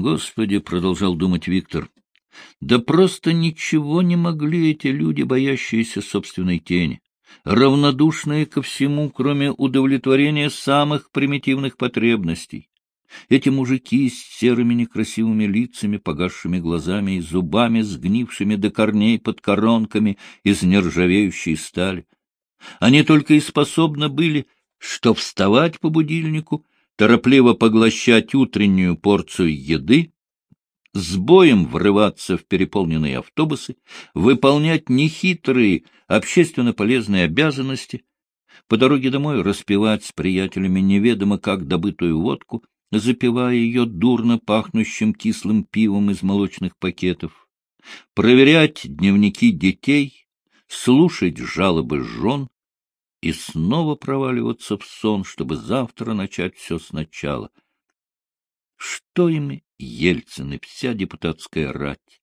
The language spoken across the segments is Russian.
Господи, — продолжал думать Виктор, — да просто ничего не могли эти люди, боящиеся собственной тени, равнодушные ко всему, кроме удовлетворения самых примитивных потребностей. Эти мужики с серыми некрасивыми лицами, погасшими глазами и зубами, сгнившими до корней под коронками из нержавеющей стали. Они только и способны были, что вставать по будильнику, торопливо поглощать утреннюю порцию еды, с боем врываться в переполненные автобусы, выполнять нехитрые общественно полезные обязанности, по дороге домой распивать с приятелями неведомо как добытую водку, запивая ее дурно пахнущим кислым пивом из молочных пакетов, проверять дневники детей, слушать жалобы жен и снова проваливаться в сон, чтобы завтра начать все сначала. Что им Ельцин и вся депутатская рать?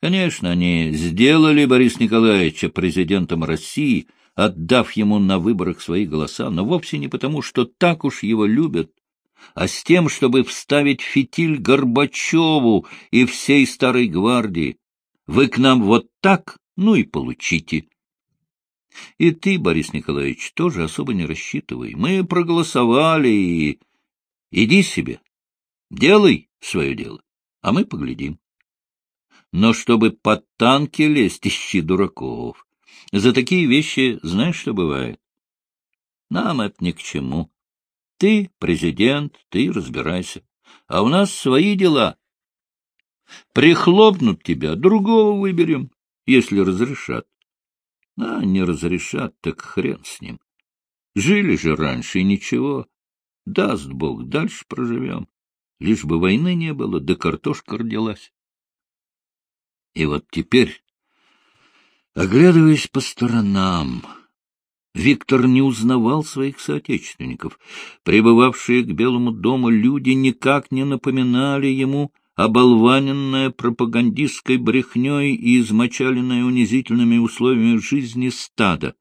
Конечно, они сделали Бориса Николаевича президентом России, отдав ему на выборах свои голоса, но вовсе не потому, что так уж его любят, а с тем, чтобы вставить фитиль Горбачеву и всей старой гвардии. Вы к нам вот так, ну и получите. И ты, Борис Николаевич, тоже особо не рассчитывай. Мы проголосовали и... Иди себе, делай свое дело, а мы поглядим. Но чтобы под танки лезть, ищи дураков. За такие вещи знаешь, что бывает? Нам это ни к чему. Ты президент, ты разбирайся. А у нас свои дела. Прихлопнут тебя, другого выберем, если разрешат. А не разрешат, так хрен с ним. Жили же раньше, и ничего. Даст Бог, дальше проживем. Лишь бы войны не было, да картошка родилась. И вот теперь, оглядываясь по сторонам, Виктор не узнавал своих соотечественников. Прибывавшие к Белому дому люди никак не напоминали ему оболваненное пропагандистской брехней и измочаленное унизительными условиями жизни стада.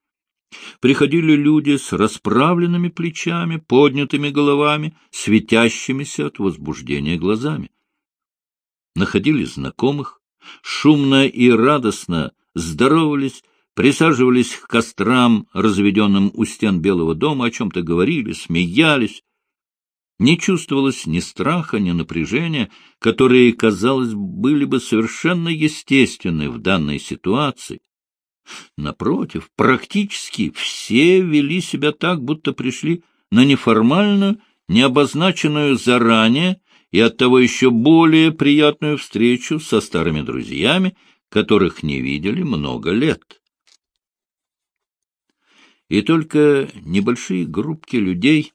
Приходили люди с расправленными плечами, поднятыми головами, светящимися от возбуждения глазами. Находили знакомых, шумно и радостно здоровались, присаживались к кострам, разведенным у стен Белого дома, о чем-то говорили, смеялись. Не чувствовалось ни страха, ни напряжения, которые, казалось, были бы совершенно естественны в данной ситуации. Напротив, практически все вели себя так, будто пришли на неформальную, необозначенную заранее и оттого еще более приятную встречу со старыми друзьями, которых не видели много лет и только небольшие группки людей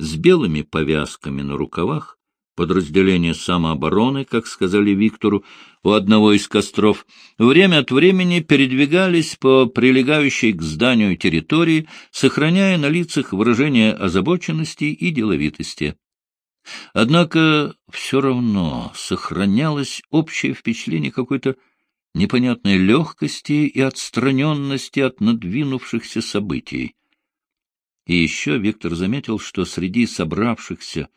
с белыми повязками на рукавах, подразделение самообороны, как сказали Виктору, у одного из костров, время от времени передвигались по прилегающей к зданию территории, сохраняя на лицах выражение озабоченности и деловитости. Однако все равно сохранялось общее впечатление какой-то непонятной легкости и отстраненности от надвинувшихся событий. И еще Виктор заметил, что среди собравшихся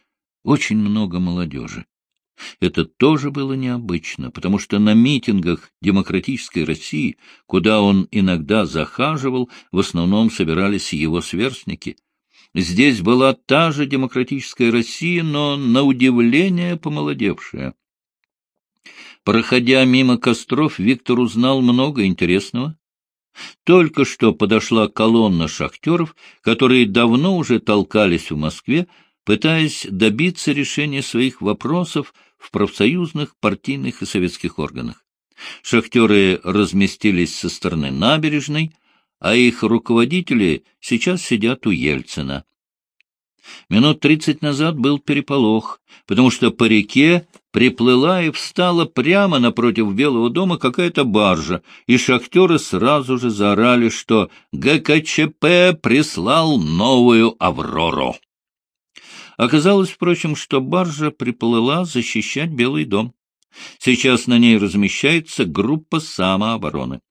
очень много молодежи. Это тоже было необычно, потому что на митингах демократической России, куда он иногда захаживал, в основном собирались его сверстники. Здесь была та же демократическая Россия, но, на удивление, помолодевшая. Проходя мимо костров, Виктор узнал много интересного. Только что подошла колонна шахтеров, которые давно уже толкались в Москве, пытаясь добиться решения своих вопросов в профсоюзных, партийных и советских органах. Шахтеры разместились со стороны набережной, а их руководители сейчас сидят у Ельцина. Минут тридцать назад был переполох, потому что по реке приплыла и встала прямо напротив Белого дома какая-то баржа, и шахтеры сразу же заорали, что ГКЧП прислал новую «Аврору». Оказалось, впрочем, что баржа приплыла защищать Белый дом. Сейчас на ней размещается группа самообороны.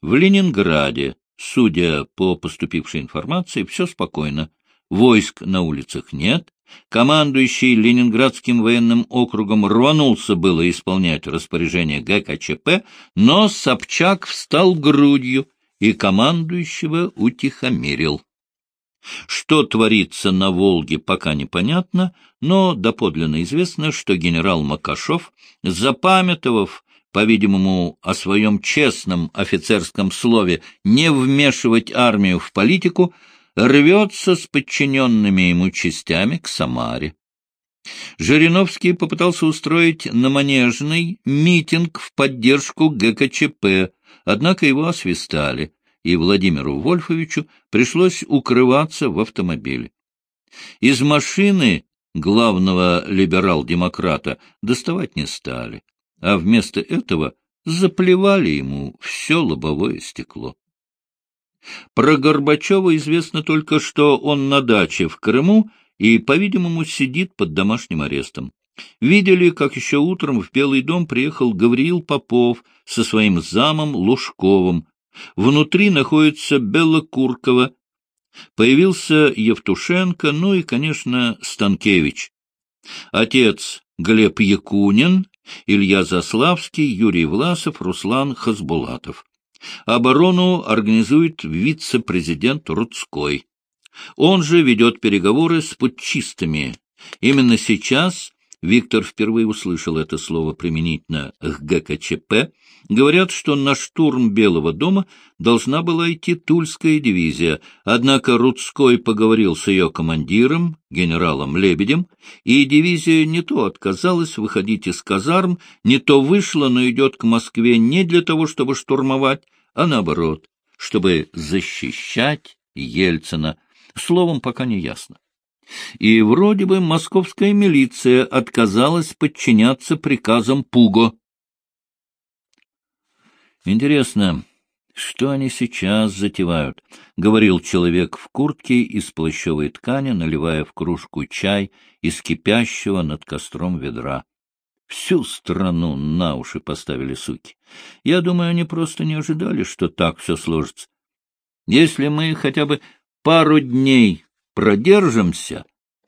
В Ленинграде, судя по поступившей информации, все спокойно. Войск на улицах нет, Командующий Ленинградским военным округом рванулся было исполнять распоряжение ГКЧП, но Собчак встал грудью и командующего утихомирил. Что творится на Волге, пока непонятно, но доподлинно известно, что генерал Макашов, запамятовав, по-видимому, о своем честном офицерском слове не вмешивать армию в политику, рвется с подчиненными ему частями к Самаре. Жириновский попытался устроить на Манежный митинг в поддержку ГКЧП, однако его освистали и Владимиру Вольфовичу пришлось укрываться в автомобиле. Из машины главного либерал-демократа доставать не стали, а вместо этого заплевали ему все лобовое стекло. Про Горбачева известно только, что он на даче в Крыму и, по-видимому, сидит под домашним арестом. Видели, как еще утром в Белый дом приехал Гавриил Попов со своим замом Лужковым, Внутри находится Белокуркова. Появился Евтушенко, ну и, конечно, Станкевич. Отец Глеб Якунин, Илья Заславский, Юрий Власов, Руслан Хасбулатов. Оборону организует вице-президент Рудской. Он же ведет переговоры с путчистами. Именно сейчас Виктор впервые услышал это слово применительно к ГКЧП. Говорят, что на штурм Белого дома должна была идти Тульская дивизия, однако Рудской поговорил с ее командиром, генералом Лебедем, и дивизия не то отказалась выходить из казарм, не то вышла, но идет к Москве не для того, чтобы штурмовать, а наоборот, чтобы защищать Ельцина. Словом, пока не ясно и вроде бы московская милиция отказалась подчиняться приказам Пуго. Интересно, что они сейчас затевают? — говорил человек в куртке из плащевой ткани, наливая в кружку чай из кипящего над костром ведра. Всю страну на уши поставили суки. Я думаю, они просто не ожидали, что так все сложится. Если мы хотя бы пару дней продержимся,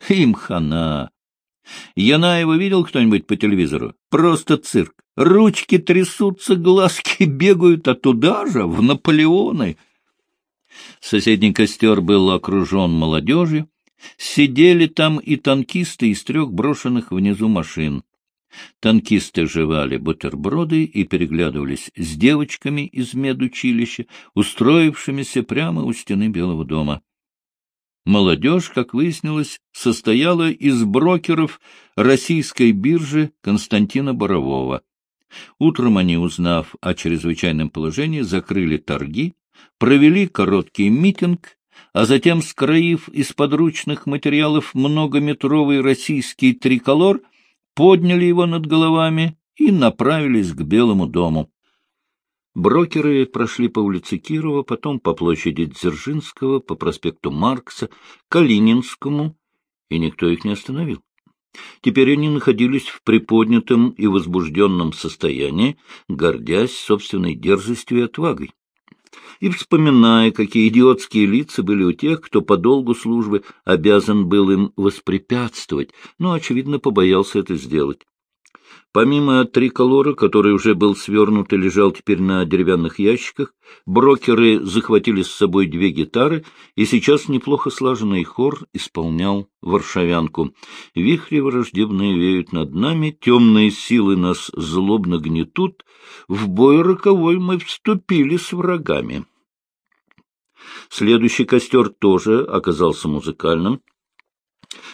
им хана. Янаева видел кто-нибудь по телевизору? Просто цирк. Ручки трясутся, глазки бегают, а туда же, в Наполеоны. Соседний костер был окружен молодежью. Сидели там и танкисты из трех брошенных внизу машин. Танкисты жевали бутерброды и переглядывались с девочками из медучилища, устроившимися прямо у стены Белого дома. Молодежь, как выяснилось, состояла из брокеров российской биржи Константина Борового. Утром они, узнав о чрезвычайном положении, закрыли торги, провели короткий митинг, а затем, скроив из подручных материалов многометровый российский триколор, подняли его над головами и направились к Белому дому. Брокеры прошли по улице Кирова, потом по площади Дзержинского, по проспекту Маркса, Калининскому, и никто их не остановил. Теперь они находились в приподнятом и возбужденном состоянии, гордясь собственной дерзостью и отвагой. И вспоминая, какие идиотские лица были у тех, кто по долгу службы обязан был им воспрепятствовать, но, очевидно, побоялся это сделать. Помимо триколора, который уже был свернут и лежал теперь на деревянных ящиках, брокеры захватили с собой две гитары, и сейчас неплохо слаженный хор исполнял варшавянку. Вихри враждебные веют над нами, темные силы нас злобно гнетут, в бой роковой мы вступили с врагами. Следующий костер тоже оказался музыкальным.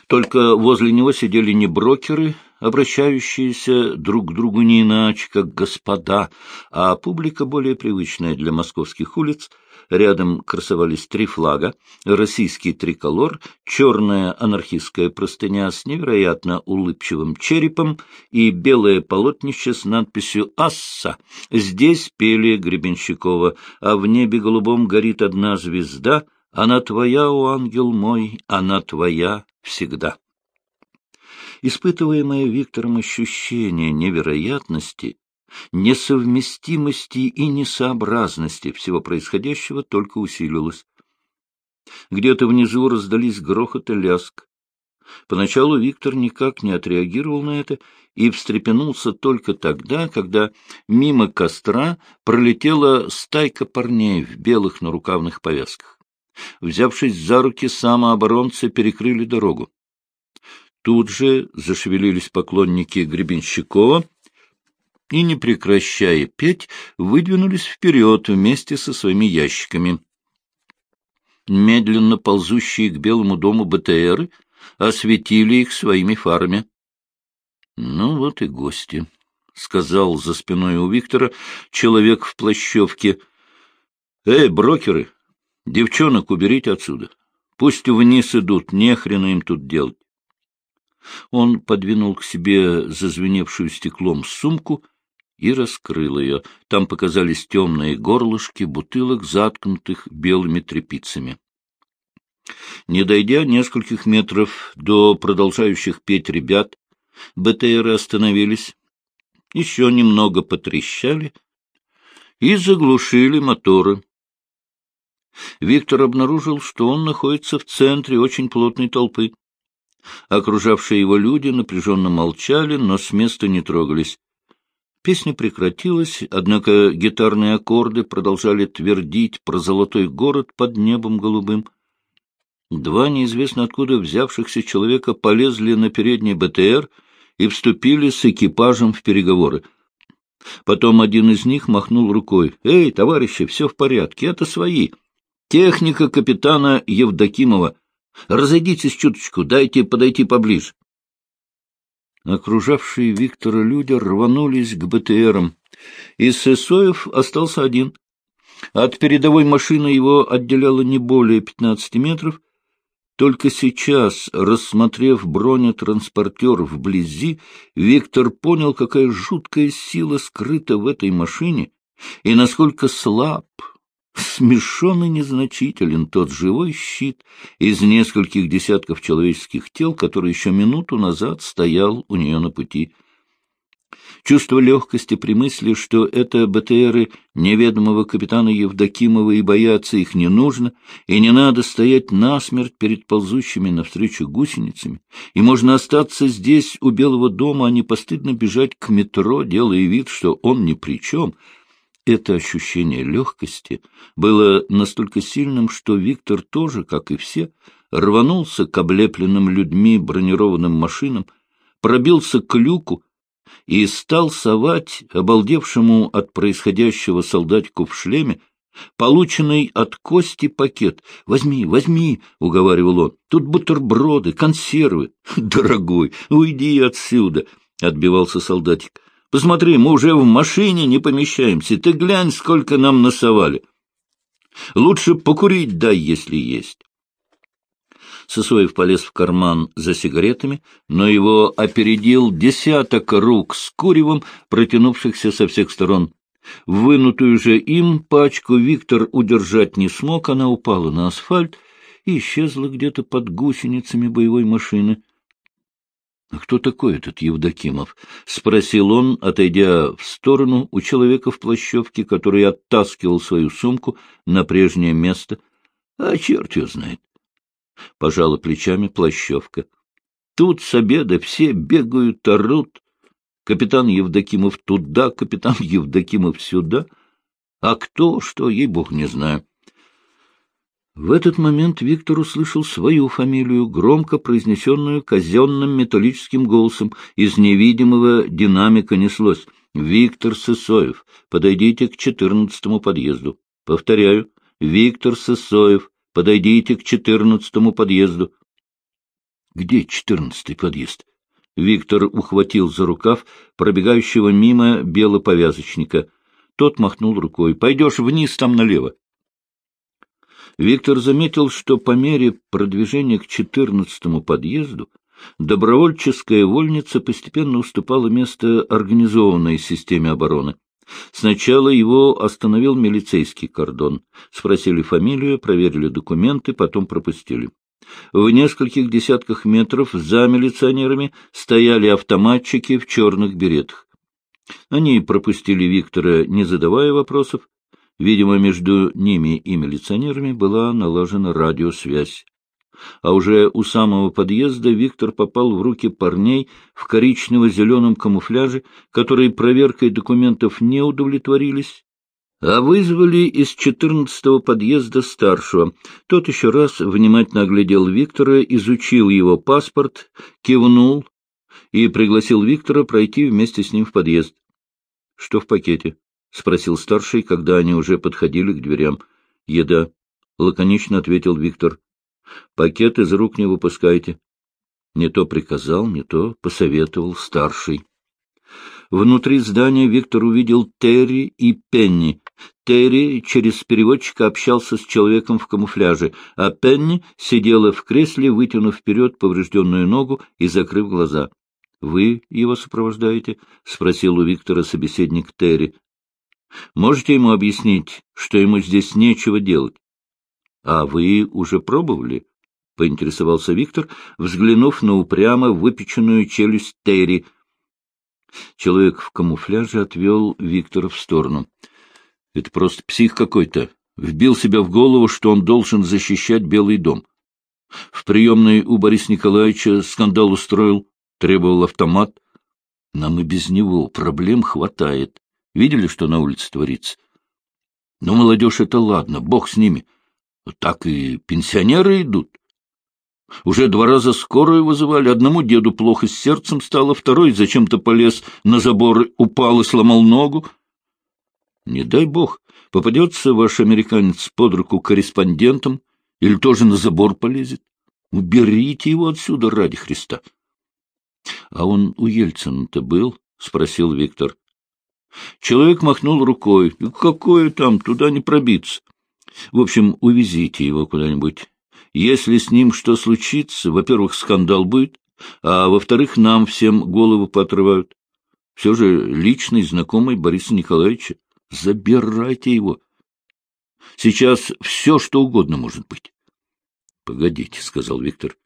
Только возле него сидели не брокеры, обращающиеся друг к другу не иначе, как господа, а публика более привычная для московских улиц. Рядом красовались три флага — российский триколор, черная анархистская простыня с невероятно улыбчивым черепом и белое полотнище с надписью «Асса». Здесь пели Гребенщикова, а в небе голубом горит одна звезда — она твоя, о ангел мой, она твоя всегда. Испытываемое Виктором ощущение невероятности, несовместимости и несообразности всего происходящего только усилилось. Где-то внизу раздались грохот и ляск. Поначалу Виктор никак не отреагировал на это и встрепенулся только тогда, когда мимо костра пролетела стайка парней в белых нарукавных повязках. Взявшись за руки, самооборонцы перекрыли дорогу. Тут же зашевелились поклонники Гребенщикова и, не прекращая петь, выдвинулись вперед вместе со своими ящиками. Медленно ползущие к Белому дому БТРы осветили их своими фарами. — Ну вот и гости, — сказал за спиной у Виктора человек в плащевке. — Эй, брокеры, девчонок уберите отсюда. Пусть вниз идут, не им тут делать. Он подвинул к себе зазвеневшую стеклом сумку и раскрыл ее. Там показались темные горлышки бутылок, заткнутых белыми тряпицами. Не дойдя нескольких метров до продолжающих петь ребят, БТРы остановились, еще немного потрещали и заглушили моторы. Виктор обнаружил, что он находится в центре очень плотной толпы. Окружавшие его люди напряженно молчали, но с места не трогались. Песня прекратилась, однако гитарные аккорды продолжали твердить про золотой город под небом голубым. Два неизвестно откуда взявшихся человека полезли на передний БТР и вступили с экипажем в переговоры. Потом один из них махнул рукой. — Эй, товарищи, все в порядке, это свои. Техника капитана Евдокимова. Разойдитесь чуточку, дайте подойти поближе. Окружавшие Виктора люди рванулись к БТРам. Из Сысоев остался один. От передовой машины его отделяло не более пятнадцати метров. Только сейчас, рассмотрев бронетранспортер вблизи, Виктор понял, какая жуткая сила скрыта в этой машине и насколько слаб, Смешон и незначителен тот живой щит из нескольких десятков человеческих тел, который еще минуту назад стоял у нее на пути. Чувство легкости при мысли, что это БТРы неведомого капитана Евдокимова и бояться их не нужно, и не надо стоять насмерть перед ползущими навстречу гусеницами, и можно остаться здесь у Белого дома, а не постыдно бежать к метро, делая вид, что он ни при чем — это ощущение легкости было настолько сильным, что Виктор тоже, как и все, рванулся к облепленным людьми бронированным машинам, пробился к люку и стал совать обалдевшему от происходящего солдатику в шлеме полученный от Кости пакет. «Возьми, возьми», — уговаривал он, — «тут бутерброды, консервы». «Дорогой, уйди отсюда», — отбивался солдатик. Посмотри, мы уже в машине не помещаемся. Ты глянь, сколько нам насовали. Лучше покурить дай, если есть. Сысоев полез в карман за сигаретами, но его опередил десяток рук с куревом, протянувшихся со всех сторон. Вынутую же им пачку Виктор удержать не смог, она упала на асфальт и исчезла где-то под гусеницами боевой машины. — Кто такой этот Евдокимов? — спросил он, отойдя в сторону у человека в плащевке, который оттаскивал свою сумку на прежнее место. — А черт ее знает. Пожала плечами плащевка. Тут с обеда все бегают, орут. Капитан Евдокимов туда, капитан Евдокимов сюда. А кто, что, ей-бог, не знаю. В этот момент Виктор услышал свою фамилию, громко произнесенную казенным металлическим голосом. Из невидимого динамика неслось. «Виктор Сысоев, подойдите к четырнадцатому подъезду». Повторяю, «Виктор Сысоев, подойдите к четырнадцатому подъезду». «Где четырнадцатый подъезд?» Виктор ухватил за рукав пробегающего мимо белоповязочника. Тот махнул рукой. «Пойдешь вниз, там налево». Виктор заметил, что по мере продвижения к четырнадцатому подъезду добровольческая вольница постепенно уступала место организованной системе обороны. Сначала его остановил милицейский кордон. Спросили фамилию, проверили документы, потом пропустили. В нескольких десятках метров за милиционерами стояли автоматчики в черных беретах. Они пропустили Виктора, не задавая вопросов, Видимо, между ними и милиционерами была налажена радиосвязь. а уже у самого подъезда Виктор попал в руки парней в коричнево-зеленом камуфляже, которые проверкой документов не удовлетворились, а вызвали из четырнадцатого подъезда старшего. Тот еще раз внимательно оглядел Виктора, изучил его паспорт, кивнул и пригласил Виктора пройти вместе с ним в подъезд. — Что в пакете? — спросил старший, когда они уже подходили к дверям. — Еда, — лаконично ответил Виктор. Пакет из рук не выпускайте. Не то приказал, не то посоветовал старший. Внутри здания Виктор увидел Терри и Пенни. Терри через переводчика общался с человеком в камуфляже, а Пенни сидела в кресле, вытянув вперед поврежденную ногу и закрыв глаза. — Вы его сопровождаете? — спросил у Виктора собеседник Терри. — Можете ему объяснить, что ему здесь нечего делать? — А вы уже пробовали? — поинтересовался Виктор, взглянув на упрямо выпеченную челюсть Терри. Человек в камуфляже отвел Виктора в сторону. — Это просто псих какой-то. Вбил себя в голову, что он должен защищать Белый дом. В приемной у Бориса Николаевича скандал устроил, требовал автомат. Нам и без него проблем хватает. Видели, что на улице творится? Ну, молодежь — это ладно, бог с ними. — так и пенсионеры идут. Уже два раза скорую вызывали. Одному деду плохо с сердцем стало, второй зачем-то полез на забор, упал и сломал ногу. Не дай бог, попадется ваш американец под руку корреспондентом или тоже на забор полезет. Уберите его отсюда ради Христа. — А он у Ельцина-то был? — спросил Виктор. Человек махнул рукой. — Какое там, туда не пробиться. В общем, увезите его куда-нибудь. Если с ним что случится, во-первых, скандал будет, а во-вторых, нам всем голову поотрывают. Все же личный знакомый Бориса Николаевича. Забирайте его. Сейчас все, что угодно может быть. — Погодите, — сказал Виктор.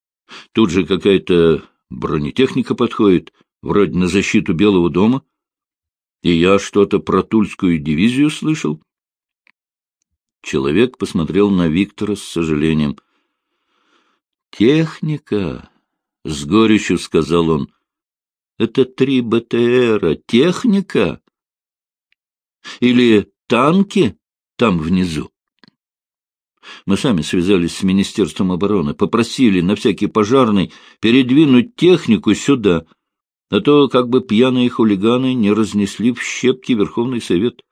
— Тут же какая-то бронетехника подходит, вроде на защиту Белого дома. И я что-то про Тульскую дивизию слышал. Человек посмотрел на Виктора с сожалением. «Техника!» — с горечью сказал он. «Это три БТРа. Техника? Или танки там внизу?» Мы сами связались с Министерством обороны, попросили на всякий пожарный передвинуть технику сюда, а то как бы пьяные хулиганы не разнесли в щепки Верховный Совет.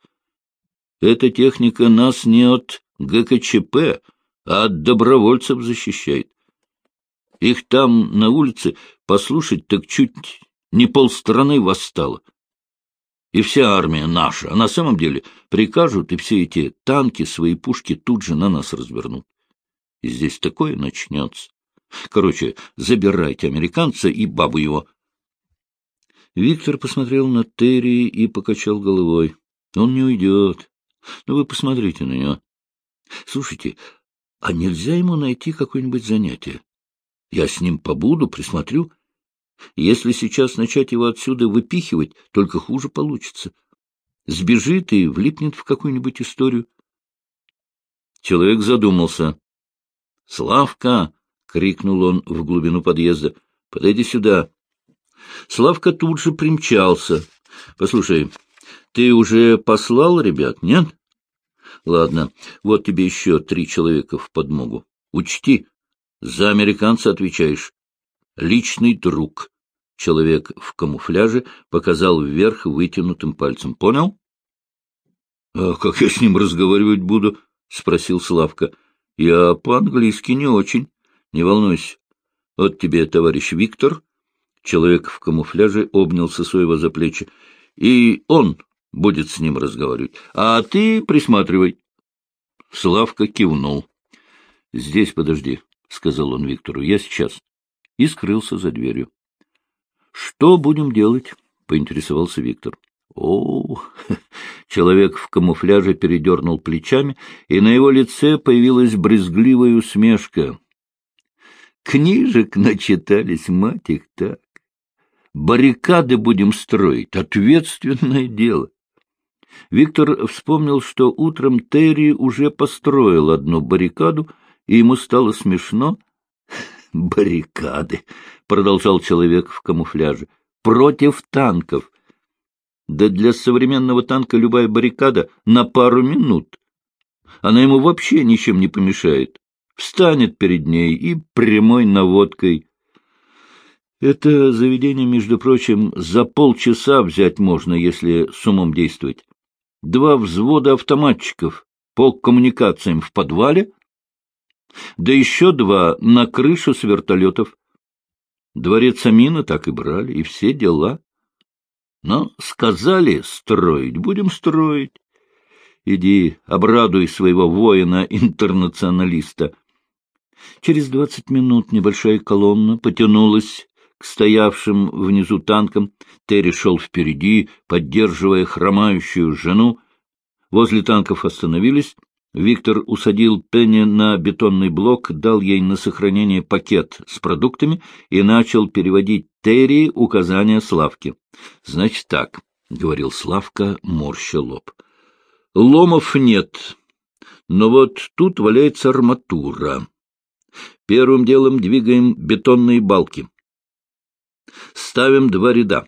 Эта техника нас не от ГКЧП, а от добровольцев защищает. Их там на улице послушать так чуть не полстраны восстало. И вся армия наша, а на самом деле прикажут, и все эти танки, свои пушки тут же на нас развернут. И здесь такое начнется. Короче, забирайте американца и бабу его. Виктор посмотрел на Терри и покачал головой. Он не уйдет. Ну, вы посмотрите на него. Слушайте, а нельзя ему найти какое-нибудь занятие? Я с ним побуду, присмотрю. Если сейчас начать его отсюда выпихивать, только хуже получится. Сбежит и влипнет в какую-нибудь историю. Человек задумался. — Славка! — крикнул он в глубину подъезда. — Подойди сюда. Славка тут же примчался. — Послушай, ты уже послал ребят, нет? Ладно, вот тебе еще три человека в подмогу. Учти, за американца отвечаешь. Личный друг. Человек в камуфляже показал вверх вытянутым пальцем. Понял? — А как я с ним разговаривать буду? — спросил Славка. — Я по-английски не очень. Не волнуйся. Вот тебе, товарищ Виктор. Человек в камуфляже обнял Сысоева за плечи. — И он будет с ним разговаривать. А ты присматривай. Славка кивнул. — Здесь подожди, — сказал он Виктору, — я сейчас. И скрылся за дверью. — Что будем делать? — поинтересовался Виктор. — О, человек в камуфляже передернул плечами, и на его лице появилась брезгливая усмешка. Книжек начитались, мать их так. Баррикады будем строить, ответственное дело. Виктор вспомнил, что утром Терри уже построил одну баррикаду, и ему стало смешно, Баррикады, — продолжал человек в камуфляже, — против танков. Да для современного танка любая баррикада на пару минут. Она ему вообще ничем не помешает. Встанет перед ней и прямой наводкой. Это заведение, между прочим, за полчаса взять можно, если с умом действовать. Два взвода автоматчиков по коммуникациям в подвале, да еще два на крышу с вертолетов. Дворец Амина так и брали, и все дела. Но сказали строить, будем строить. Иди, обрадуй своего воина-интернационалиста. Через двадцать минут небольшая колонна потянулась стоявшим внизу танкам. Терри шел впереди, поддерживая хромающую жену. Возле танков остановились. Виктор усадил Пенни на бетонный блок, дал ей на сохранение пакет с продуктами и начал переводить Терри указания Славки. — Значит так, — говорил Славка, морща лоб. — Ломов нет, но вот тут валяется арматура. Первым делом двигаем бетонные балки. Ставим два ряда.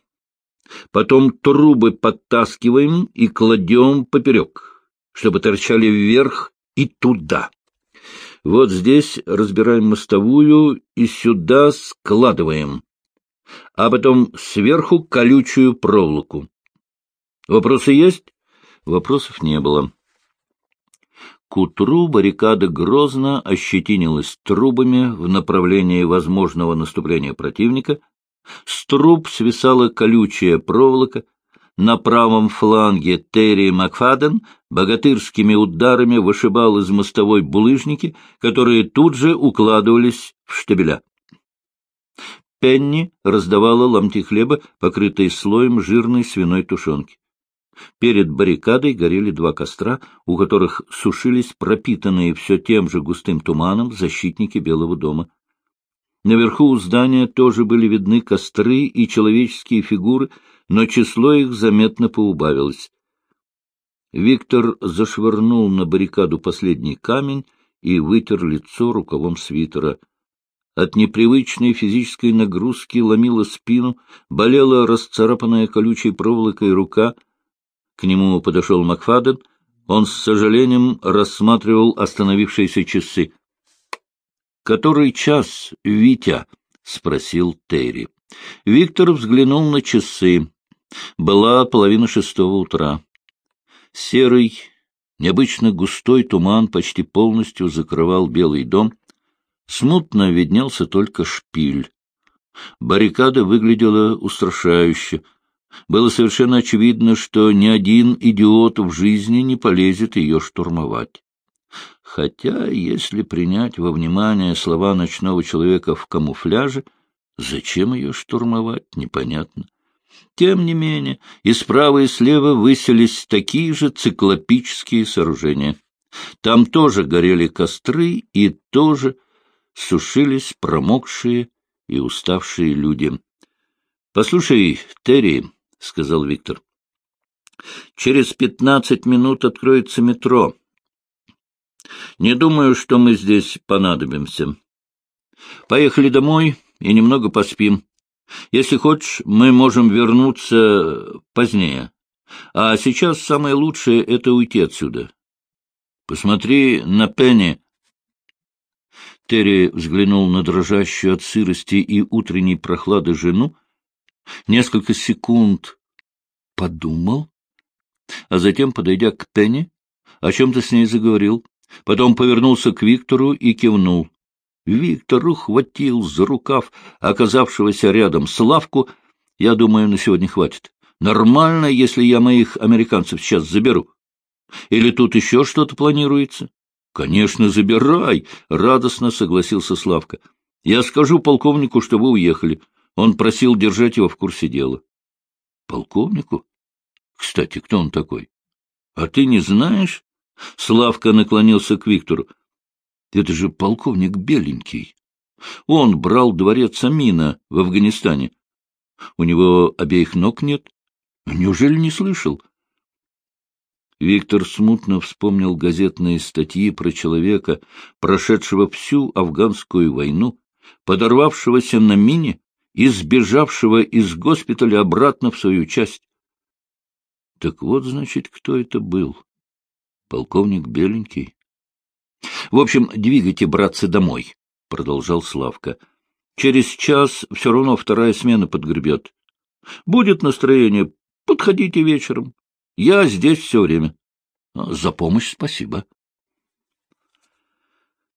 Потом трубы подтаскиваем и кладем поперек, чтобы торчали вверх и туда. Вот здесь разбираем мостовую и сюда складываем, а потом сверху колючую проволоку. Вопросы есть? Вопросов не было. К утру баррикада грозно ощетинилась трубами в направлении возможного наступления противника — с труб свисала колючая проволока. На правом фланге Терри Макфаден богатырскими ударами вышибал из мостовой булыжники, которые тут же укладывались в штабеля. Пенни раздавала ломти хлеба, покрытые слоем жирной свиной тушенки. Перед баррикадой горели два костра, у которых сушились пропитанные все тем же густым туманом защитники Белого дома. Наверху у здания тоже были видны костры и человеческие фигуры, но число их заметно поубавилось. Виктор зашвырнул на баррикаду последний камень и вытер лицо рукавом свитера. От непривычной физической нагрузки ломила спину, болела расцарапанная колючей проволокой рука. К нему подошел Макфаден. Он с сожалением рассматривал остановившиеся часы. «Который час, Витя?» — спросил Терри. Виктор взглянул на часы. Была половина шестого утра. Серый, необычно густой туман почти полностью закрывал Белый дом. Смутно виднелся только шпиль. Баррикада выглядела устрашающе. Было совершенно очевидно, что ни один идиот в жизни не полезет ее штурмовать. Хотя, если принять во внимание слова ночного человека в камуфляже, зачем ее штурмовать, непонятно. Тем не менее, и справа, и слева выселись такие же циклопические сооружения. Там тоже горели костры и тоже сушились промокшие и уставшие люди. — Послушай, Терри, — сказал Виктор, — через пятнадцать минут откроется метро. Не думаю, что мы здесь понадобимся. Поехали домой и немного поспим. Если хочешь, мы можем вернуться позднее. А сейчас самое лучшее — это уйти отсюда. Посмотри на Пенни. Терри взглянул на дрожащую от сырости и утренней прохлады жену, несколько секунд подумал, а затем, подойдя к Пенни, о чем-то с ней заговорил. Потом повернулся к Виктору и кивнул. Виктор ухватил за рукав оказавшегося рядом Славку. Я думаю, на сегодня хватит. Нормально, если я моих американцев сейчас заберу. Или тут еще что-то планируется? — Конечно, забирай, — радостно согласился Славка. — Я скажу полковнику, что вы уехали. Он просил держать его в курсе дела. — Полковнику? Кстати, кто он такой? — А ты не знаешь? Славка наклонился к Виктору. — Это же полковник Беленький. Он брал дворец Амина в Афганистане. У него обеих ног нет. Неужели не слышал? Виктор смутно вспомнил газетные статьи про человека, прошедшего всю афганскую войну, подорвавшегося на мине и сбежавшего из госпиталя обратно в свою часть. Так вот, значит, кто это был? Полковник Беленький. — В общем, двигайте, братцы, домой, — продолжал Славка. — Через час все равно вторая смена подгребет. Будет настроение, подходите вечером. Я здесь все время. За помощь спасибо.